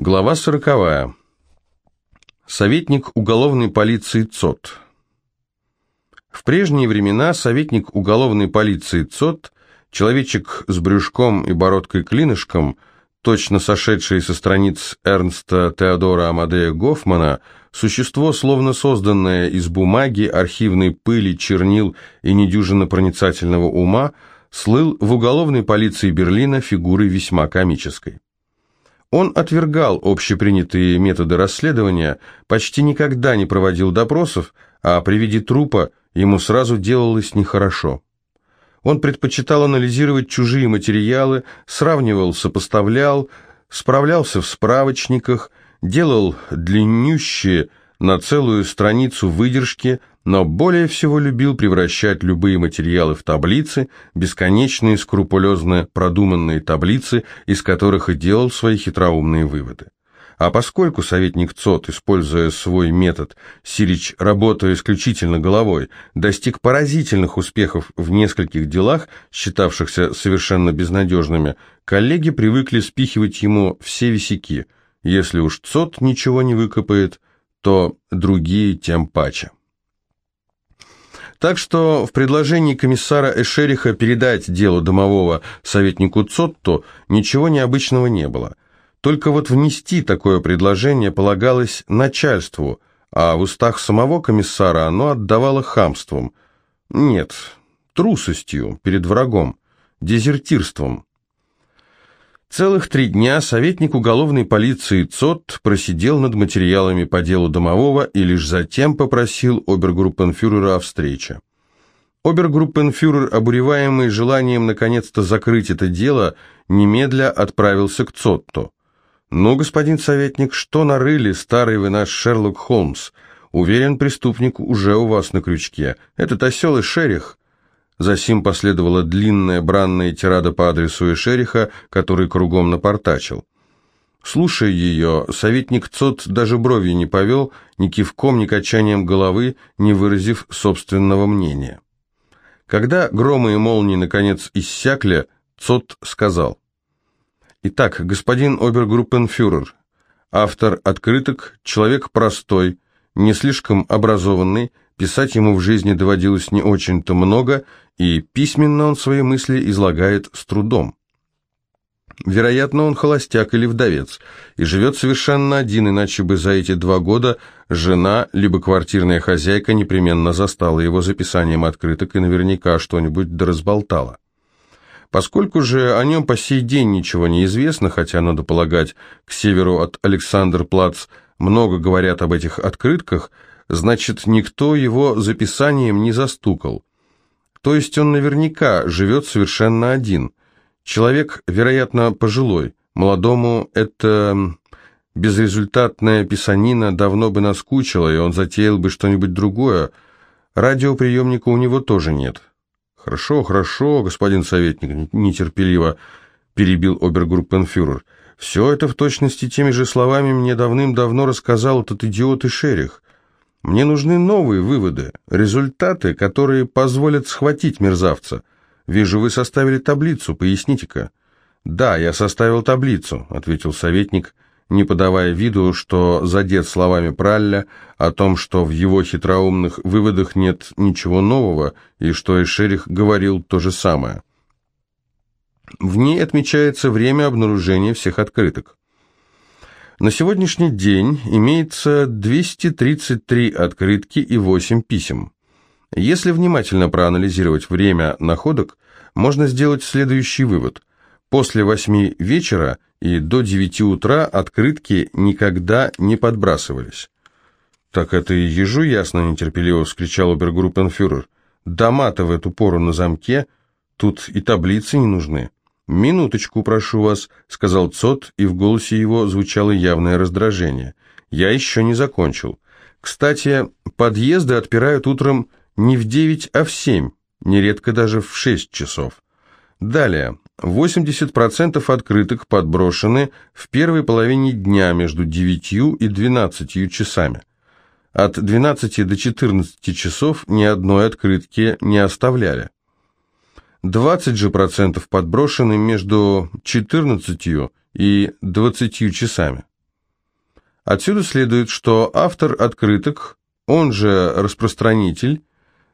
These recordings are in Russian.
Глава сороковая. Советник уголовной полиции ЦОТ. В прежние времена советник уголовной полиции ЦОТ, человечек с брюшком и бородкой-клинышком, точно сошедший со страниц Эрнста Теодора Амадея Гофмана, существо, словно созданное из бумаги, архивной пыли, чернил и недюжинно проницательного ума, слыл в уголовной полиции Берлина фигурой весьма комической. Он отвергал общепринятые методы расследования, почти никогда не проводил допросов, а при виде трупа ему сразу делалось нехорошо. Он предпочитал анализировать чужие материалы, сравнивал, сопоставлял, справлялся в справочниках, делал длиннющие на целую страницу выдержки, но более всего любил превращать любые материалы в таблицы, бесконечные, скрупулезно продуманные таблицы, из которых и делал свои хитроумные выводы. А поскольку советник ЦОТ, используя свой метод, Сирич, работая исключительно головой, достиг поразительных успехов в нескольких делах, считавшихся совершенно безнадежными, коллеги привыкли спихивать ему все висяки. Если уж ЦОТ ничего не выкопает, то другие тем паче. Так что в предложении комиссара Эшериха передать дело домового советнику Цотто ничего необычного не было. Только вот внести такое предложение полагалось начальству, а в устах самого комиссара оно отдавало хамством. Нет, трусостью перед врагом, дезертирством. Целых три дня советник уголовной полиции ЦОТ просидел над материалами по делу домового и лишь затем попросил обергруппенфюрера о встрече. Обергруппенфюрер, обуреваемый желанием наконец-то закрыть это дело, немедля отправился к ЦОТТу. «Ну, господин советник, что нарыли, старый вы наш Шерлок Холмс? Уверен, преступник уже у вас на крючке. Этот осел и шерих». Засим последовала длинная бранная тирада по адресу Эшериха, который кругом напортачил. Слушая ее, советник Цот даже бровью не повел, ни кивком, ни качанием головы, не выразив собственного мнения. Когда громы и молнии наконец иссякли, Цот сказал. «Итак, господин обергруппенфюрер, автор открыток, человек простой, не слишком образованный, писать ему в жизни доводилось не очень-то много, и письменно он свои мысли излагает с трудом. Вероятно, он холостяк или вдовец, и живет совершенно один, иначе бы за эти два года жена, либо квартирная хозяйка непременно застала его записанием открыток и наверняка что-нибудь доразболтала. Поскольку же о нем по сей день ничего не известно, хотя, надо полагать, к северу от Александр-Плац много говорят об этих открытках, значит, никто его записанием не застукал. То есть он наверняка живет совершенно один. Человек, вероятно, пожилой. Молодому это безрезультатная писанина давно бы наскучила, и он затеял бы что-нибудь другое. Радиоприемника у него тоже нет. «Хорошо, хорошо, господин советник», — нетерпеливо перебил обергруппенфюрер. «Все это в точности теми же словами мне давным-давно рассказал этот идиот и шерих. Мне нужны новые выводы, результаты, которые позволят схватить мерзавца. Вижу, вы составили таблицу, поясните-ка». «Да, я составил таблицу», — ответил советник, не подавая виду, что задет словами Пралля о том, что в его хитроумных выводах нет ничего нового, и что Эшерих говорил то же самое. В ней отмечается время обнаружения всех открыток. На сегодняшний день имеется 233 открытки и 8 писем. Если внимательно проанализировать время находок, можно сделать следующий вывод. После 8 вечера и до 9 утра открытки никогда не подбрасывались. «Так это и ежу ясно», — нетерпеливо вскричал обергруппенфюрер. «Дома-то в эту пору на замке, тут и таблицы не нужны». «Минуточку, прошу вас», — сказал Цот, и в голосе его звучало явное раздражение. «Я еще не закончил. Кстати, подъезды отпирают утром не в девять, а в семь, нередко даже в шесть часов. Далее, 80% открыток подброшены в первой половине дня между 9 и 12 часами. От 12 до 14 часов ни одной открытки не оставляли. 20 же процентов подброшены между 14 и 20 часами. Отсюда следует, что автор открыток, он же распространитель,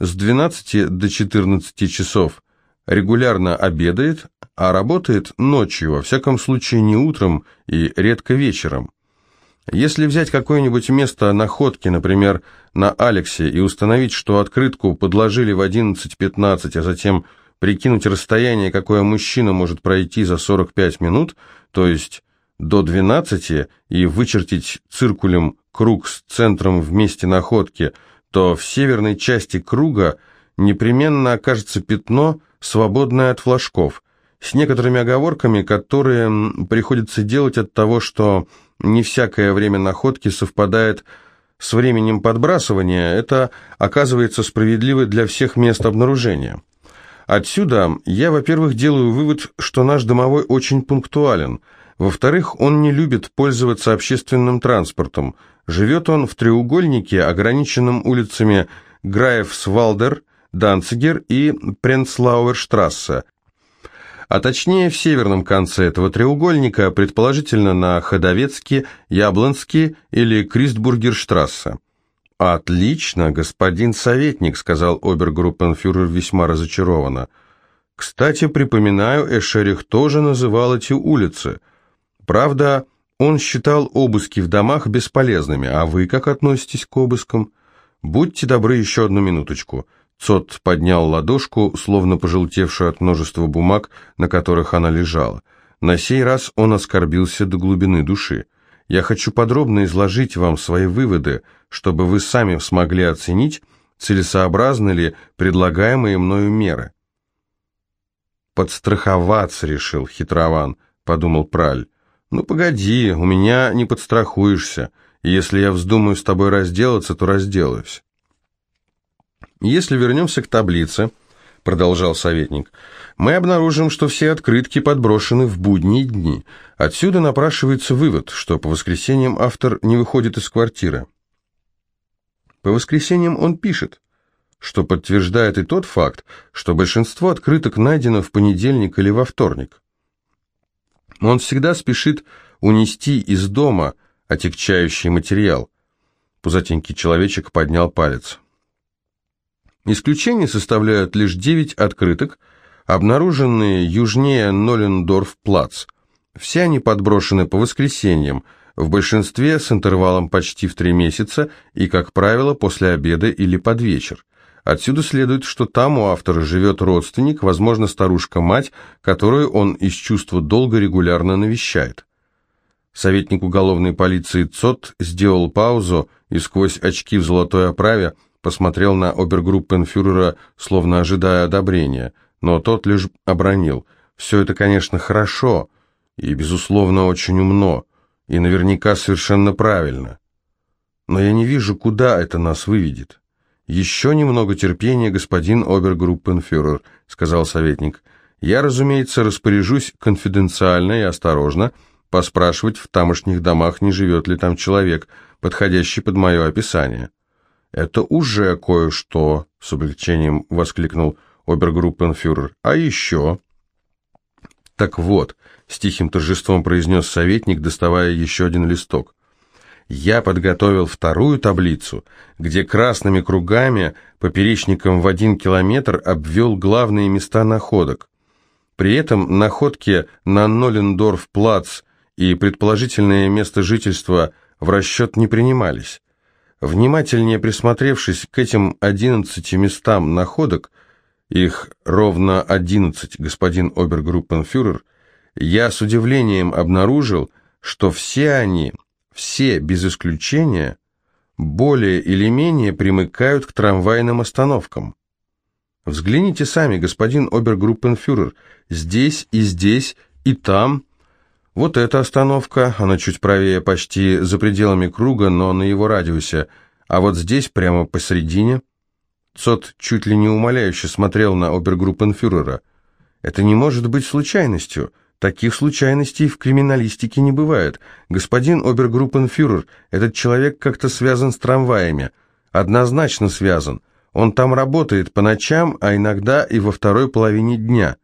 с 12 до 14 часов регулярно обедает, а работает ночью, во всяком случае не утром и редко вечером. Если взять какое-нибудь место находки, например, на Алексе, и установить, что открытку подложили в 11.15, а затем прикинуть расстояние, какое мужчина может пройти за 45 минут, то есть до 12, и вычертить циркулем круг с центром в месте находки, то в северной части круга непременно окажется пятно, свободное от флажков, с некоторыми оговорками, которые приходится делать от того, что не всякое время находки совпадает с временем подбрасывания, это оказывается справедливо для всех мест обнаружения. Отсюда я, во-первых, делаю вывод, что наш домовой очень пунктуален, во-вторых, он не любит пользоваться общественным транспортом, живет он в треугольнике, ограниченном улицами Граевсвалдер, Данцигер и Пренцлауэрштрассе, а точнее в северном конце этого треугольника, предположительно на Ходовецке, Яблонске или Кристбургерштрассе. «Отлично, господин советник», — сказал обергруппенфюрер весьма разочарованно. «Кстати, припоминаю, Эшерих тоже называл эти улицы. Правда, он считал обыски в домах бесполезными, а вы как относитесь к обыскам? Будьте добры еще одну минуточку». Цот поднял ладошку, словно пожелтевшую от множества бумаг, на которых она лежала. На сей раз он оскорбился до глубины души. «Я хочу подробно изложить вам свои выводы, чтобы вы сами смогли оценить, целесообразны ли предлагаемые мною меры». «Подстраховаться решил хитрован», — подумал Праль. «Ну, погоди, у меня не подстрахуешься. Если я вздумаю с тобой разделаться, то разделаюсь». Если вернемся к таблице, продолжал советник, мы обнаружим, что все открытки подброшены в будние дни. Отсюда напрашивается вывод, что по воскресеньям автор не выходит из квартиры. По воскресеньям он пишет, что подтверждает и тот факт, что большинство открыток найдено в понедельник или во вторник. Он всегда спешит унести из дома отягчающий материал. Пузатенький человечек поднял палец. Исключение составляют лишь 9 открыток, обнаруженные южнее Нолендорф-Плац. Все они подброшены по воскресеньям, в большинстве с интервалом почти в три месяца и, как правило, после обеда или под вечер. Отсюда следует, что там у автора живет родственник, возможно, старушка-мать, которую он из чувства долга регулярно навещает. Советник уголовной полиции ЦОТ сделал паузу и сквозь очки в золотой оправе посмотрел на обергруппенфюрера, словно ожидая одобрения, но тот лишь обронил. «Все это, конечно, хорошо и, безусловно, очень умно, и наверняка совершенно правильно. Но я не вижу, куда это нас выведет». «Еще немного терпения, господин обергруппенфюрер», — сказал советник. «Я, разумеется, распоряжусь конфиденциально и осторожно поспрашивать в тамошних домах, не живет ли там человек, подходящий под мое описание». «Это уже кое-что», — с облегчением воскликнул обергруппенфюрер. «А еще...» «Так вот», — с тихим торжеством произнес советник, доставая еще один листок. «Я подготовил вторую таблицу, где красными кругами, поперечником в один километр, обвел главные места находок. При этом находки на Нолендорф-плац и предположительное место жительства в расчет не принимались. Внимательнее присмотревшись к этим одиннадцати местам находок, их ровно одиннадцать, господин обергруппенфюрер, я с удивлением обнаружил, что все они, все без исключения, более или менее примыкают к трамвайным остановкам. Взгляните сами, господин обергруппенфюрер, здесь и здесь, и там вот эта остановка, она чуть правее, почти за пределами круга, но на его радиусе, а вот здесь, прямо посередине... Цот чуть ли не умоляюще смотрел на обергруппенфюрера. Это не может быть случайностью. Таких случайностей в криминалистике не бывает. Господин обергруппенфюрер, этот человек как-то связан с трамваями. Однозначно связан. Он там работает по ночам, а иногда и во второй половине дня.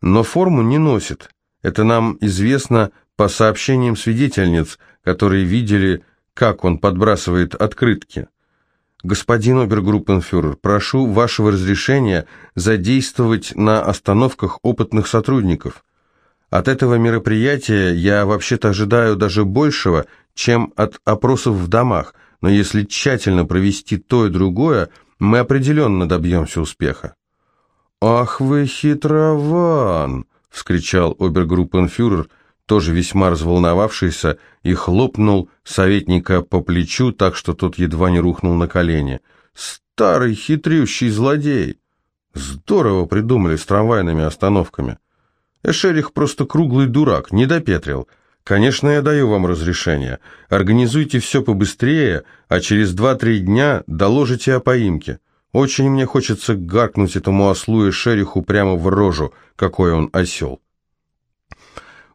Но форму не носит. Это нам известно по сообщениям свидетельниц, которые видели, как он подбрасывает открытки. «Господин обергруппенфюрер, прошу вашего разрешения задействовать на остановках опытных сотрудников. От этого мероприятия я вообще-то ожидаю даже большего, чем от опросов в домах, но если тщательно провести то и другое, мы определенно добьемся успеха». «Ах вы хитрован!» — вскричал обергруппенфюрер, тоже весьма разволновавшийся, и хлопнул советника по плечу, так что тот едва не рухнул на колени. «Старый хитрющий злодей!» Здорово придумали с трамвайными остановками. Эшерих просто круглый дурак, не допетрил. Конечно, я даю вам разрешение. Организуйте все побыстрее, а через два-три дня доложите о поимке. Очень мне хочется гаркнуть этому ослу и шериху прямо в рожу, какой он осел.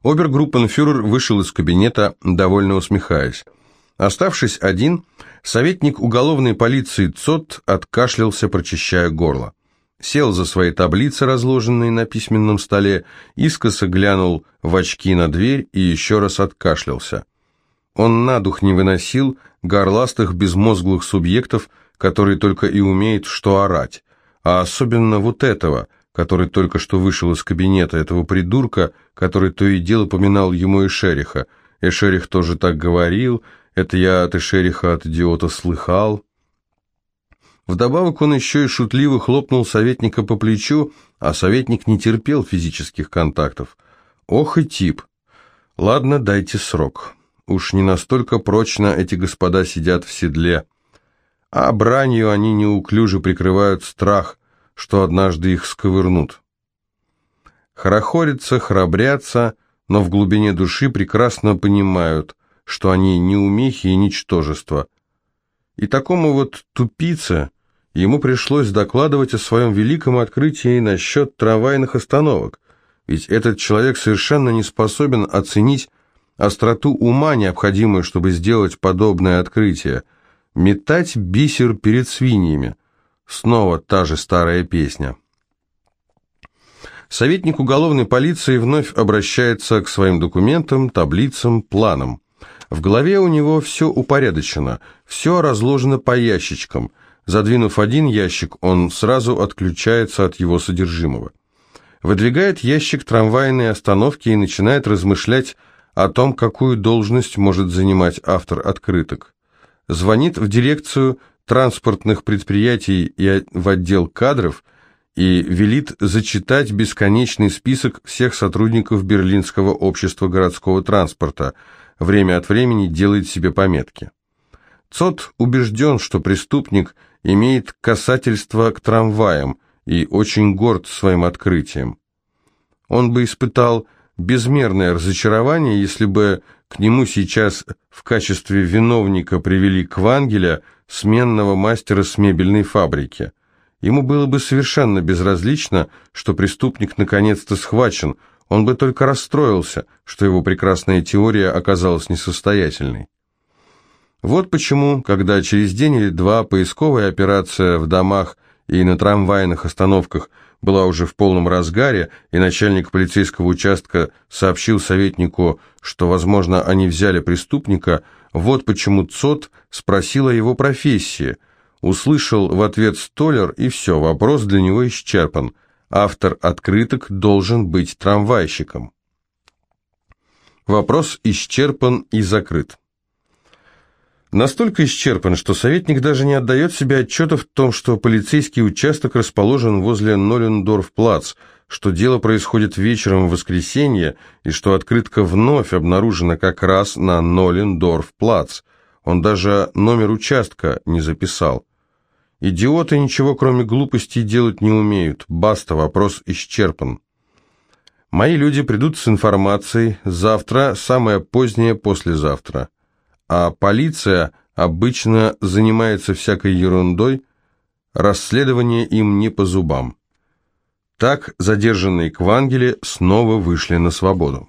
Обергруппенфюрер вышел из кабинета, довольно усмехаясь. Оставшись один, советник уголовной полиции ЦОТ откашлялся, прочищая горло. Сел за свои таблицы, разложенные на письменном столе, искоса глянул в очки на дверь и еще раз откашлялся. Он на дух не выносил горластых безмозглых субъектов, который только и умеет что орать, а особенно вот этого, который только что вышел из кабинета, этого придурка, который то и дело поминал ему Эшериха. Эшерих тоже так говорил, это я от Эшериха, от идиота, слыхал. Вдобавок он еще и шутливо хлопнул советника по плечу, а советник не терпел физических контактов. Ох и тип. Ладно, дайте срок. Уж не настолько прочно эти господа сидят в седле а бранью они неуклюже прикрывают страх, что однажды их сковырнут. Хорохорятся, храбрятся, но в глубине души прекрасно понимают, что они неумехи и ничтожества. И такому вот тупице ему пришлось докладывать о своем великом открытии насчет трамвайных остановок, ведь этот человек совершенно не способен оценить остроту ума, необходимую, чтобы сделать подобное открытие – Метать бисер перед свиньями. Снова та же старая песня. Советник уголовной полиции вновь обращается к своим документам, таблицам, планам. В голове у него все упорядочено, все разложено по ящичкам. Задвинув один ящик, он сразу отключается от его содержимого. Выдвигает ящик трамвайной остановки и начинает размышлять о том, какую должность может занимать автор открыток звонит в дирекцию транспортных предприятий и в отдел кадров и велит зачитать бесконечный список всех сотрудников Берлинского общества городского транспорта, время от времени делает себе пометки. ЦОТ убежден, что преступник имеет касательство к трамваям и очень горд своим открытием. Он бы испытал безмерное разочарование, если бы к нему сейчас в качестве виновника привели Квангеля, сменного мастера с мебельной фабрики. Ему было бы совершенно безразлично, что преступник наконец-то схвачен, он бы только расстроился, что его прекрасная теория оказалась несостоятельной. Вот почему, когда через день или два поисковая операция в домах и на трамвайных остановках была уже в полном разгаре, и начальник полицейского участка сообщил советнику, что, возможно, они взяли преступника, вот почему ЦОТ спросил о его профессии. Услышал в ответ столер, и все, вопрос для него исчерпан. Автор открыток должен быть трамвайщиком. Вопрос исчерпан и закрыт. Настолько исчерпан, что советник даже не отдает себе отчета в том, что полицейский участок расположен возле Нолендорф-плац, что дело происходит вечером в воскресенье и что открытка вновь обнаружена как раз на Нолендорф-плац. Он даже номер участка не записал. Идиоты ничего кроме глупостей делать не умеют. Баста, вопрос исчерпан. Мои люди придут с информацией завтра, самое позднее послезавтра а полиция обычно занимается всякой ерундой, расследование им не по зубам. Так задержанные Квангели снова вышли на свободу.